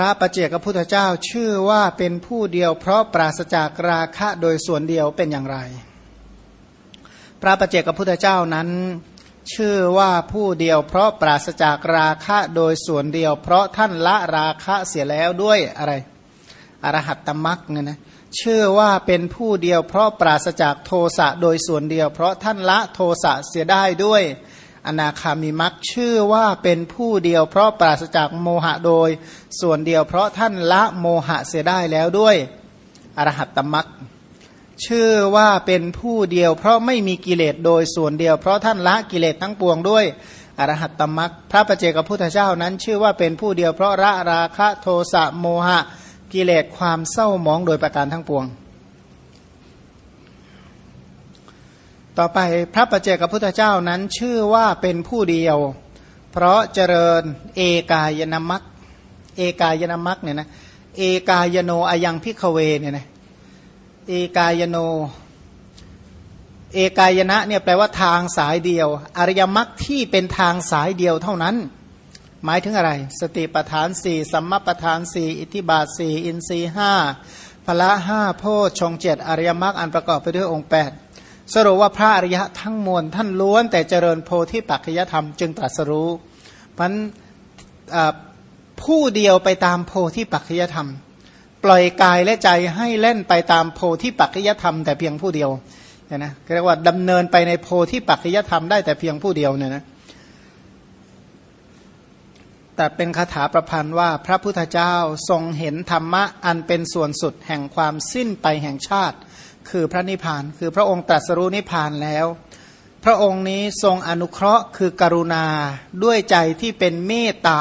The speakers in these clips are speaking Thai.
พระประเจกพุทธเจ้าชื่อว่าเป็นผู้เดียว เพราะปราศจากราคะโดยส่วนเดียวเป็นอย่างไร พระประเจกพุทธเจ้านั้น ชื่อว่าผู้เดียว เพราะปราศจากราคะโดยส่วนเดียว เพราะท่านละราคะเสียแล้วด้วยอะไรอรหัตตมักเนี่ยนะชื่อว่าเป็นผู้เดียว เพราะปราศจากโทสะโดยส่วนเดียว เพราะท่านละโทสะเสียได้ด้วย อนาคามิมักชื่อว่าเป็นผู้เดียว เพราะปราศจากโมหะโดย ส่วนเดียวเพราะท่านละโมหะเสียได้แล้วด้วยอรหัตตมักชื่อว่าเป็นผู้เดียว เพราะไม่มีกิเลสโดยส่วนเดียว เพราะท่านละกิเลสทั้งปวงด้วยอรหัตตมักพระประเจกับพุทธเจ้านั้น ชื่อว่าเป็นผู้เดียวเพราะละราคะโทสะโมหะกิเลสความเศร้าหมองโดยประการทั้งปวง ต่อไปพระประเจกับพุทธเจ้านั้นชื่อว่าเป็นผู้เดียว เพราะเจริญเอกายนามัคเอกายนามัคเนี่ยนะเอกายโนอายังพิกเวเนี่ยนะเอกายโน เอกายนะเนี่ยแปลว่าทางสายเดียว อริยมรรคที่เป็นทางสายเดียวเท่านั้น หมายถึงอะไร สติปทานสี่สัมมาปทานสี่อิทิบาทสี่อินทรีห้าพละห้าโพชงเจ็ดอริยมรรคอันประกอบไปด้วยองค์แปด สรุปว่าพระอริยะทั้งมวลท่านล้วนแต่เจริญโพธิปัจจยธรรมจึงตรัสรู้พันผู้เดียวไปตามโพธิปัจจยธรรม ปล่อยกายและใจให้เล่นไปตามโพธิปัจจยธรรม แต่เพียงผู้เดียวเนี่ยนะเรียกว่าดำเนินไปในโพธิปัจจยธรรมได้แต่เพียงผู้เดียวเนี่ยนะแต่เป็นคาถาประพันธ์ว่าพระพุทธเจ้าทรงเห็นธรรมะอันเป็นส่วนสุดแห่งความสิ้นไปแห่งชาติ คือพระนิพพาน คือพระองค์ตรัสรู้นิพพานแล้ว พระองค์นี้ทรงอนุเคราะห์ คือกรุณาด้วยใจที่เป็นเมตตา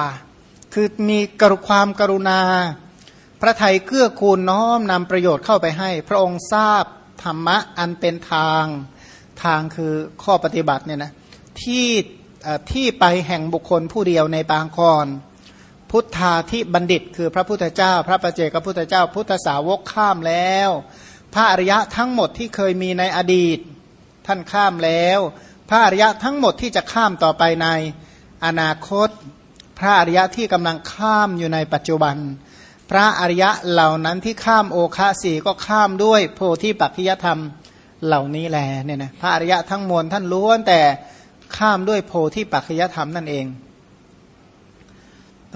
คือมีกรุความกรุณา พระไทยเกื้อกูลน้อมนำประโยชน์เข้าไปให้ พระองค์ทราบธรรมะอันเป็นทางทางคือข้อปฏิบัติเนี่ยนะที่ที่ไปแห่งบุคคลผู้เดียวในบางคอนพุทธาที่บัณฑิต คือพระพุทธเจ้า พระประเจกพระพุทธเจ้า พุทธสาวกข้ามแล้ว พระอริยะทั้งหมดที่เคยมีในอดีต ท่านข้ามแล้ว พระอริยะทั้งหมดที่จะข้ามต่อไปในอนาคต พระอริยะที่กำลังข้ามอยู่ในปัจจุบัน พระอริยะเหล่านั้นที่ข้ามโอคาสีก็ข้ามด้วยโพธิปัจจยธรรมเหล่านี้แหละเนี่ยนะพระอริยะทั้งมวลท่านล้วนแต่ข้ามด้วยโพธิปัจจยธรรมนั่นเอง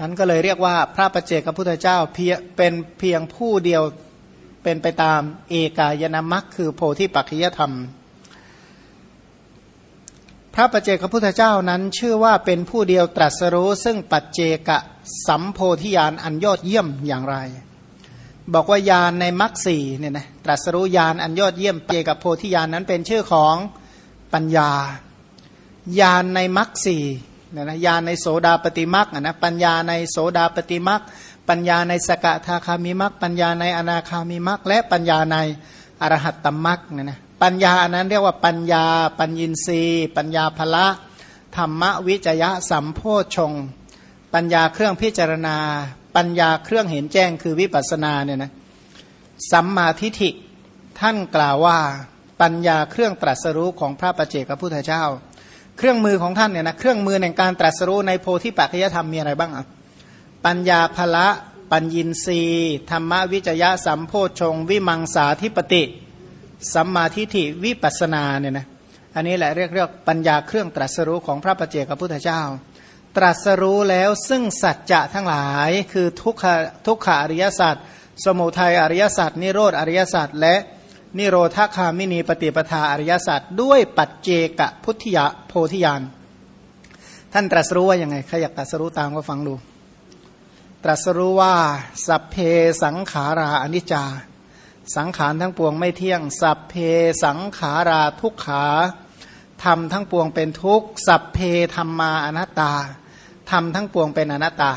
นั้นก็เลยเรียกว่าพระประเจกพุทธเจ้าเพียเป็นเพียงผู้เดียว เป็นไปตามเอกายนามัคคือโพธิปัจจยธรรม พระปัจเจกพุทธเจ้านั้นชื่อว่าเป็นผู้เดียวตรัสรู้ซึ่งปัจเจกสัมโพธิญาณอันยอดเยี่ยมอย่างไร บอกว่าญาณในมรรคสี่เนี่ยนะตรัสรู้ญาณอันยอดเยี่ยมเจกับโพธิญาณนั้นเป็นชื่อของปัญญาญาณในมรรคสี่เนี่ยนะญาณในโสดาปฏิมรรคนะปัญญาในโสดาปฏิมรรค ปัญญาในสกทาคามิมรรคปัญญาในอนาคามิมรรคและปัญญาในอรหัตตมรรคเนี่ยนะปัญญาอันนั้นเรียกว่าปัญญา ปัญญินรีปัญญาภละธรรมวิจยะสัมโพชง ปัญญาเครื่องพิจารณา ปัญญาเครื่องเห็นแจ้งคือวิปัสนาเนี่ยนะสัมมาทิฏฐิท่านกล่าวว่าปัญญาเครื่องตรัสรู้ของพระประเจกพระพุทธเจ้า เครื่องมือของท่านเนี่ยนะเครื่องมือในการตรัสรู้ในโพธิปัจจยธรรมมีอะไรบ้างอะ ปัญญาภละปัญญินรีธรรมวิจยะสัมโพชง วิมังสาธิปติ สัมมาทิฏฐิวิปัสนาเนี่ยนะอันนี้แหละเรียกเรียกปัญญาเครื่องตรัสรู้ของพระปเจกพุทธเจ้า ตรัสรู้แล้วซึ่งสัจจะทั้งหลายคือทุกขทุกขาอริยสัจสมุทัยอริยสัจนิโรธอริยสัจและนิโรธาคามินีปฏิปทาอริยสัจด้วยปัจเจกพุทธิยะโพธิญาณท่านตรัสรู้ว่ายังไงใครอยากตรัสรู้ตามก็ฟังดู ตรัสรู้ว่า สัพเพสังขาราอนิจจา สังขารทั้งปวงไม่เที่ยง สัพเพสังขาราทุกขาทำทั้งปวงเป็นทุกข์สัพเพธรรมาอนัตตาทำทั้งปวงเป็นอนัตตา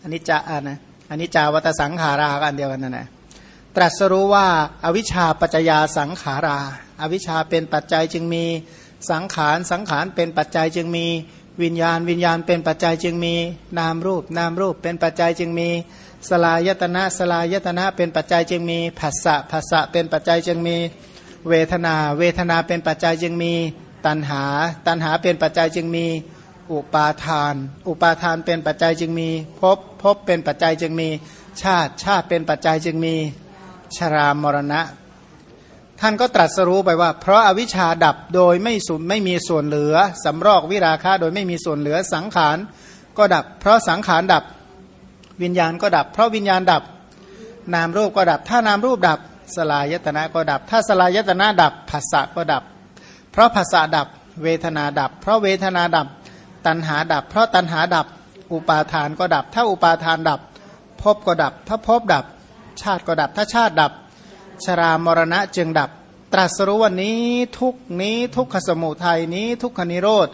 อันนี้จะอ่านะอันนี้จาวัตสังขารากันเดียวกันนั่นแหละตรัสรู้ว่าอาวิชชาปัจจยาสังขาราอาวิชชาเป็นปัจจัยจึงมีสังขารสังขารเป็นปัจจัยจึงมี วิญญาณ วิญญาณเป็นปัจจัยจึงมีนามรูป นามรูปเป็นปัจจัยจึงมีสลายตนะสลายตนะเป็นปัจจัยจึงมีผัสสะผัสสะเป็นปัจจัยจึงมีเวทนา เวทนาเป็นปัจจัยจึงมีตัณหา ตัณหาเป็นปัจจัยจึงมีอุปาทาน อุปาทานเป็นปัจจัยจึงมีภพภพเป็นปัจจัยจึงมีชาติชาติเป็นปัจจัยจึงมีชรามรณะ ท่านก็ตรัสรู้ไปว่า เพราะอาวิชชาดับโดยไม่สุไม่มีส่วนเหลือสำรอกวิราคะโดยไม่มีส่วนเหลือสังขารก็ดับ เพราะสังขารดับวิญญาณก็ดับ เพราะวิญญาณดับ นามรูปก็ดับ ถ้านามรูปดับ สลายตนะก็ดับ ถ้าสลายตนะดับภาษะก็ดับ เพราะภาษะดับ เวทนาดับ เพราะเวทนาดับ ตัณหาดับ เพราะตัณหาดับ อุปาทานก็ดับ ถ้าอุปาทานดับภพก็ดับ ถ้าภพดับ ชาติก็ดับ ถ้าชาติดับ ชรามรณะจึงดับ ตรัสรู้วันนี้ทุกนี้ทุกขสมุทัยนี้ทุกขนิโรด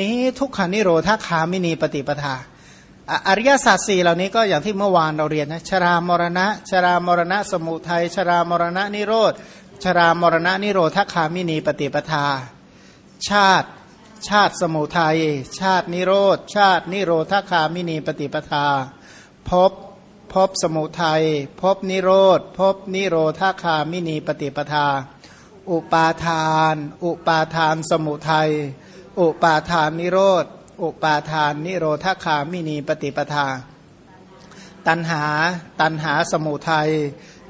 นี้ทุกขานิโรธาคามินีปฏิปทาอริยสัจสี่เหล่านี้ก็อย่างที่เมื่อวานเราเรียนนะชรามรณะ ชรามรณะสมุทัยชรามรณะนิโรธชรามรณะนิโรธคามินีปฏิปทา ชาติชาติสมุทัยชาตินิโรธ ชาตินิโรธคามินีปฏิปทาภพ ภพสมุทัย ภพนิโรธ ภพนิโรธคามินีปฏิปทา อุปาทาน อุปาทานสมุทัย อุปาทานนิโรธ อุปาทานนิโรธคามินีปฏิปทา ตัณหา ตัณหาสมุทัย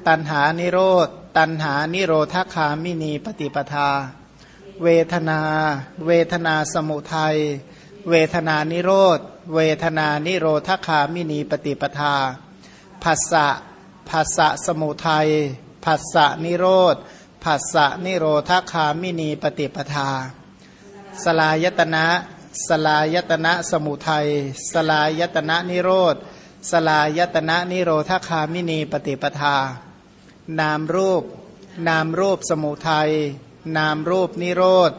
ตัณหานิโรธ ตัณหานิโรธคามินีปฏิปทา เวทนา เวทนาสมุทัย เวทนานิโรธ เวทนานิโรธคามินีปฏิปทา ผัสสะผัสสะสมุทัยผัสสะนิโรธผัสสะนิโรธคามินีปฏิปทา สลายตนะ สลายตนะสมุทัย สลายตนะนิโรธ สลายตนะนิโรธคามินีปฏิปทา นามรูป นามรูปสมุทัย นามรูปนิโรธ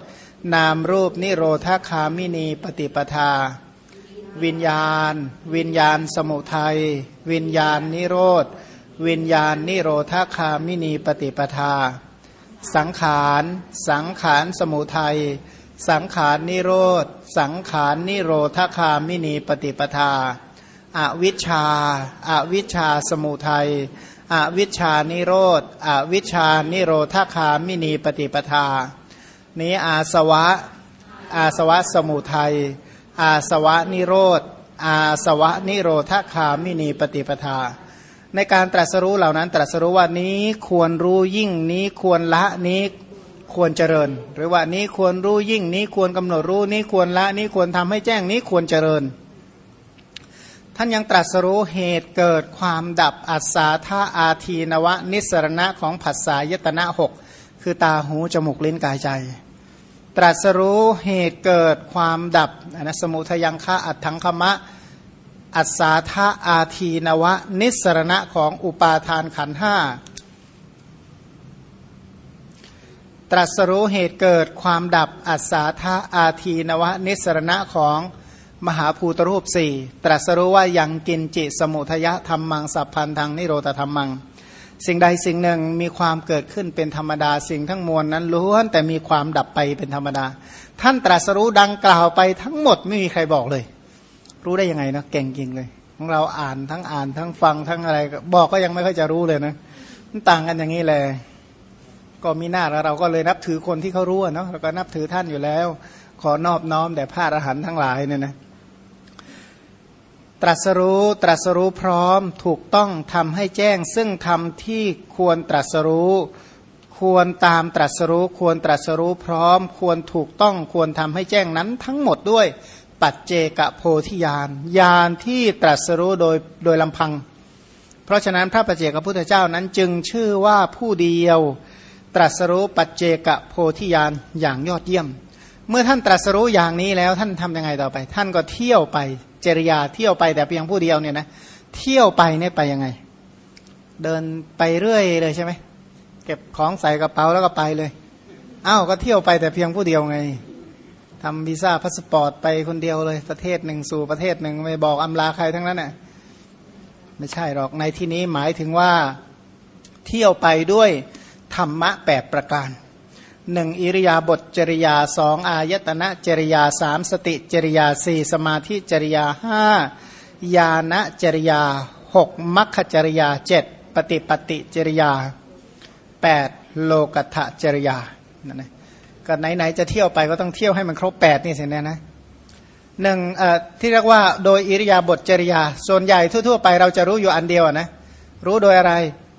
นามรูปนิโรธคามินีปฏิปทา วิญญาณ วิญญาณสมุทัย วิญญาณนิโรธ วิญญาณนิโรธาคามินีปฏิปทา สังขาร สังขารสมุทัย สังขารนิโรธ สังขารนิโรธาคามินีปฏิปทาอาวิชชาอาวิชชาสมุทัยอวิชชานิโรธอวิชชานิโรธาคามินีปฏิปทา นี้อาสวะ อาสวะสมุทัย อาสวะนิโรธ อาสวะนิโรธคามินีปฏิปทา ในการตรัสรู้เหล่านั้นตรัสรู้ว่านี้ควรรู้ยิ่งนี้ควรละนี้ควรเจริญ หรือว่านี้ควรรู้ยิ่งนี้ควรกำหนดรู้นี้ควรละนี้ควรทำให้แจ้งนี้ควรเจริญ ท่านยังตรัสรู้เหตุเกิดความดับอัศาธาอาทีนวะ นิสรณะของผัสสายตนะหกคือตาหูจมูกลิ้นกายใจ ตรัสรู้เหตุเกิดความดับนะสมุทยังคะอัตถังคมะ อัศาธาอาทีนวะ นิสรณะของอุปาทานขันห้าตรัสรู้เหตุเกิดความดับอัศาธาอาทีนวะ นิสรณะของมหาภูตรูปสี่ตรัสรู้ว่ายังกินจิสมุทยะธรรมังสัพพันธังนิโรธธรรมัง สิ่งใดสิ่งหนึ่งมีความเกิดขึ้นเป็นธรรมดาสิ่งทั้งมวลนั้นล้วนแต่มีความดับไปเป็นธรรมดา ท่านตรัสรู้ดังกล่าวไปทั้งหมดไม่มีใครบอกเลย รู้ได้ยังไงนะเก่งจริงเลยของเราอ่านทั้งอ่านทั้งฟังทั้งอะไร บอกก็ยังไม่ค่อยจะรู้เลยนะมันต่างกันอย่างนี้เลยก็มีหน้าเราก็เลยนับถือคนที่เขารู้เนาะเราก็นับถือท่านอยู่แล้ว ขอนอบน้อมแด่พระอรหันต์ทั้งหลายเนี่ยนะ ตรัสรู้ตรัสรู้พร้อมถูกต้องทำให้แจ้ง ซึ่งทำที่ควรตรัสรู้ ควรตามตรัสรู้ ควรตรัสรู้พร้อม ควรถูกต้องควรทำให้แจ้งนั้นทั้งหมดด้วย ปัจเจกโพธิญาณญาณที่ตรัสรู้โดยโดยลำพัง เพราะฉะนั้นพระปัจเจกพุทธเจ้านั้นจึงชื่อว่าผู้เดียว ตรัสรู้ปัจเจกโพธิญาณอย่างยอดเยี่ยม เมื่อท่านตรัสรู้อย่างนี้แล้วท่านทํำยังไงต่อไป ท่านก็เที่ยวไป จริยาเที่ยวไปแต่เพียงผู้เดียวเนี่ยนะเที่ยวไปเนี่ยไปยังไง เดินไปเรื่อยเลยใช่ไหมเก็บของใส่กระเป๋าแล้วก็ไปเลยอ้าวก็เที่ยวไปแต่เพียงผู้เดียวไงทำวีซ่าพาสปอร์ตไปคนเดียวเลยประเทศหนึ่งสู่ประเทศหนึ่งไม่บอกอำลาใครทั้งนั้นน่ะไม่ใช่หรอกในที่นี้หมายถึงว่าเที่ยวไปด้วยธรรมะแปดประการ หนึ่งอิริยาบถจริยาสองอายตนะจริยาสามสติจริยาสี่สมาธิจริยาห้าญาณจริยาหกมัคคจริยาเจ็ดปฏิปฏิจริยาแปดโลกัตจริยานั่นนะก็ไหนๆจะเที่ยวไปก็ต้องเที่ยวให้มันครบแปดนี่สินี่นะหนึ่งที่เรียกว่าโดยอิริยาบถจริยา ส่วนใหญ่ทั่ว ๆ ไปเราจะรู้อยู่อันเดียวนะรู้โดยอะไร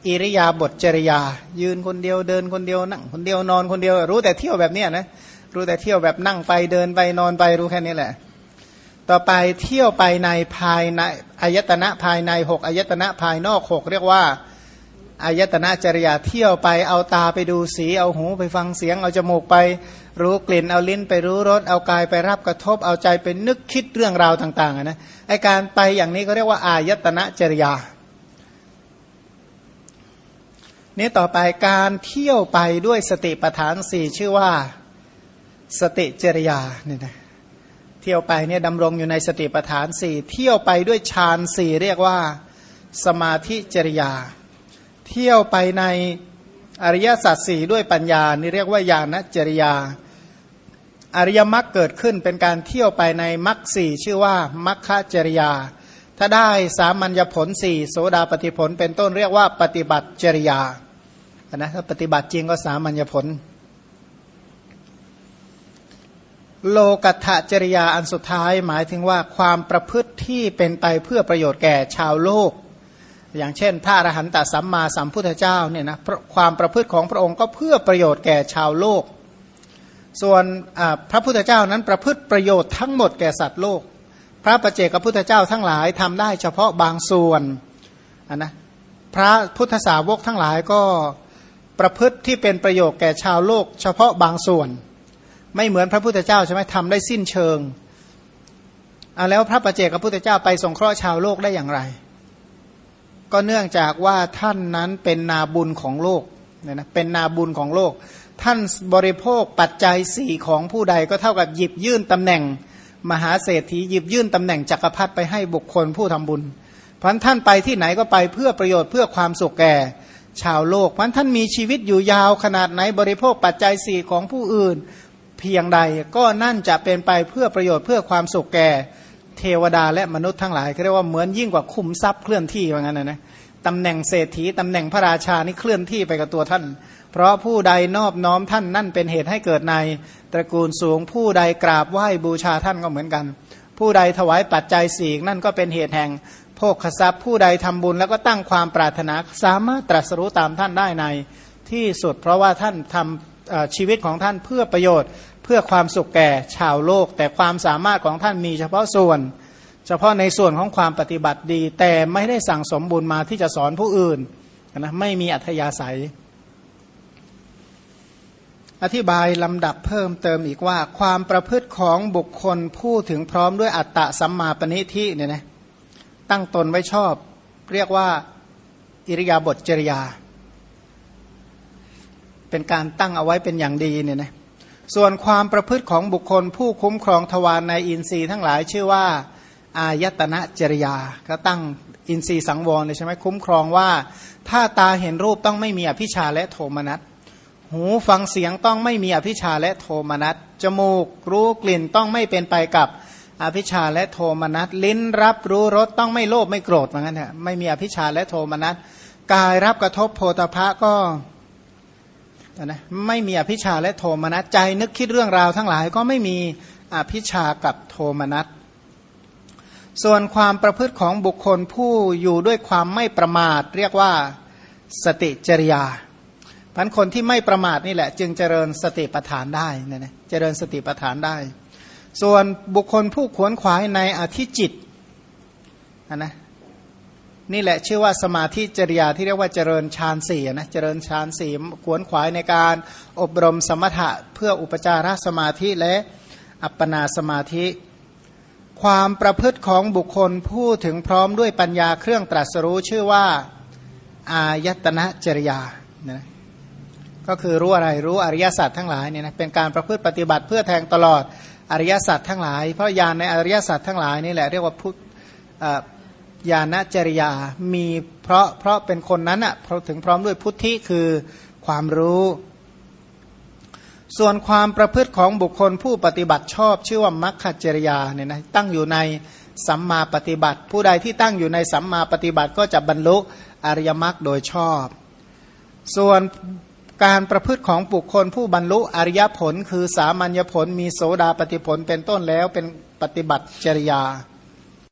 อิริยาบถจริยา ยืนคนเดียวเดินคนเดียวนั่งคนเดียวนอนคนเดียว รู้แต่เที่ยวแบบนี้นะรู้แต่เที่ยวแบบนั่งไปเดินไปนอนไปรู้แค่นี้แหละ ต่อไปเที่ยวไปในภายในอายตนะภายในหกอายตนะภายนอกหกเรียกว่าอายตนะจริยาเที่ยวไปเอาตาไปดูสีเอาหูไปฟังเสียง เอาจมูกไปรู้กลิ่นเอาลิ้นไปรู้รสเอากายไปรับกระทบเอาใจไปนึกคิดเรื่องราวต่างๆนะไอการไปอย่างนี้ก็เรียกว่าอายตนะจริยา นี่ต่อไปการเที่ยวไปด้วยสติปัฏฐานสี่ชื่อว่าสติจริยาเนี่ยนะเที่ยวไปเนี่ยดำรงอยู่ในสติปัฏฐานสี่เที่ยวไปด้วยฌานสี่เรียกว่าสมาธิจริยา เที่ยวไปในอริยสัจสี่ด้วยปัญญา นี่เรียกว่าญาณจริยา อริยมรรคเกิดขึ้นเป็นการเที่ยวไปในมรรคสี่ชื่อว่ามัคคจริยา ถ้าได้สามัญญผลสี่โสดาปฏิผลเป็นต้นเรียกว่าปฏิบัติจริยา นะถ้าปฏิบัติจริงก็สามัญญผล โลกัตจริยาอันสุดท้ายหมายถึงว่าความประพฤติที่เป็นไปเพื่อประโยชน์แก่ชาวโลก อย่างเช่น พระอรหันตสัมมาสัมพุทธเจ้าเนี่ยนะความประพฤติของพระองค์ก็เพื่อประโยชน์แก่ชาวโลก ส่วนพระพุทธเจ้านั้นประพฤติประโยชน์ทั้งหมดแก่สัตว์โลก พระประเจกับพุทธเจ้าทั้งหลายทำได้เฉพาะบางส่วนนนะพระพุทธสาวกทั้งหลายก็ ประพฤติที่เป็นประโยชน์แก่ชาวโลก เฉพาะบางส่วน ไม่เหมือนพระพุทธเจ้าใช่ไหมทำได้สิ้นเชิงเอาแล้วพระประเจกับพุทธเจ้าไปสงเคราะห์ชาวโลกได้อย่างไร ก็เนื่องจากว่าท่านนั้นเป็นนาบุญของโลกเนี่ยนะเป็นนาบุญของโลก ท่านบริโภคปัจจัยสี่ของผู้ใดก็เท่ากับหยิบยื่นตำแหน่ง มหาเศรษฐีหยิบยื่นตำแหน่งจักรพรรดิไปให้บุคคลผู้ทำบุญ เพราะท่านไปที่ไหนก็ไปเพื่อประโยชน์เพื่อความสุขแก่ ชาวโลกเพราะท่านมีชีวิตอยู่ยาวขนาดไหนบริโภคปัจจัยสี่ของผู้อื่น เพียงใดก็นั่นจะเป็นไปเพื่อประโยชน์เพื่อความสุขแก่เทวดาและมนุษย์ทั้งหลายเรียกว่าเหมือนยิ่งกว่าคุมทรัพย์เคลื่อนที่ว่างั้นนะนะตำแหน่งเศรษฐีตำแหน่งพระราชานี่เคลื่อนที่ไปกับตัวท่าน เพราะผู้ใดนอบน้อมท่านนั่นเป็นเหตุให้เกิดในตระกูลสูง ผู้ใดกราบไหว้บูชาท่านก็เหมือนกัน ผู้ใดถวายปัจจัยสี่นั่นก็เป็นเหตุแห่ง ภคทรัพย์ผู้ใดทำบุญแล้วก็ตั้งความปรารถนาสามารถตรัสรู้ตามท่านได้ในที่สุด เพราะว่าท่านทำชีวิตของท่านเพื่อประโยชน์ เพื่อความสุขแก่ชาวโลก แต่ความสามารถของท่านมีเฉพาะส่วน เฉพาะในส่วนของความปฏิบัติดี แต่ไม่ได้สั่งสมบุญมาที่จะสอนผู้อื่นนะไม่มีอัธยาศัย อธิบายลำดับเพิ่มเติมอีกว่า ความประพฤติของบุคคลผู้ถึงพร้อมด้วยอัตตะสัมมาปณิทิเนี่ยนะ ตั้งตนไว้ชอบ เรียกว่าอิริยาบถจริยา เป็นการตั้งเอาไว้เป็นอย่างดีเนี่ยนะส่วนความประพฤติของบุคคลผู้คุ้มครองทวารในอินทรีย์ทั้งหลายชื่อว่า อายตนะจริยา ก็ตั้งอินทรีย์สังวรเลยใช่ไหมคุ้มครองว่า ถ้าตาเห็นรูปต้องไม่มีอภิชาและโทมนัสหูฟังเสียงต้องไม่มีอภิชาและโทมนัสจมูกรู้กลิ่นต้องไม่เป็นไปกับ อภิชาและโทมนัสลิ้นรับรู้รสต้องไม่โลภไม่โกรธเหมือนกันเถอะไม่มีอภิชาและโทมนัสกายรับกระทบโพธพะก็นะไม่มีอภิชาและโทมนัสใจนึกคิดเรื่องราวทั้งหลายก็ไม่มีอภิชากับโทมนัสส่วนความประพฤติของบุคคลผู้อยู่ด้วยความไม่ประมาท เรียกว่าสติจริยาพันคนที่ไม่ประมาทนี่แหละ จึงเจริญสติปัฏฐานได้นะนะเจริญสติปัฏฐานได้ ส่วนบุคคลผู้ขวนขวายในอธิจิตนะนี่แหละชื่อว่าสมาธิจริยาที่เรียกว่าเจริญฌานสี่นะเจริญฌานสี่ขวนขวายในการอบรมสมถะเพื่ออุปจารสมาธิและอัปปนาสมาธิ ความประพฤติของบุคคลผู้ถึงพร้อมด้วยปัญญาเครื่องตรัสรู้ชื่อว่าอายตนะจริยานะก็คือรู้อะไรรู้อริยสัจทั้งหลายเนี่ยนะเป็นการประพฤติปฏิบัติเพื่อแทงตลอด อริยสัจทั้งหลาย เพราะญาณในอริยสัจทั้งหลายนี่แหละเรียกว่าพุทธญาณจริยา มีเพราะเพราะเป็นคนนั้นอะถึงพร้อมด้วยพุทธิคือความรู้ ส่วนความประพฤติของบุคคลผู้ปฏิบัติชอบชื่อว่ามัคคจริยาเนี่ยนะตั้งอยู่ในสัมมาปฏิบัติ ผู้ใดที่ตั้งอยู่ในสัมมาปฏิบัติก็จะบรรลุอริยมรรคโดยชอบ ส่วน การประพฤติของบุคคลผู้บรรลุอริยผล คือสามัญญผลมีโสดาปฏิผลเป็นต้นแล้วเป็นปฏิบัติจริยา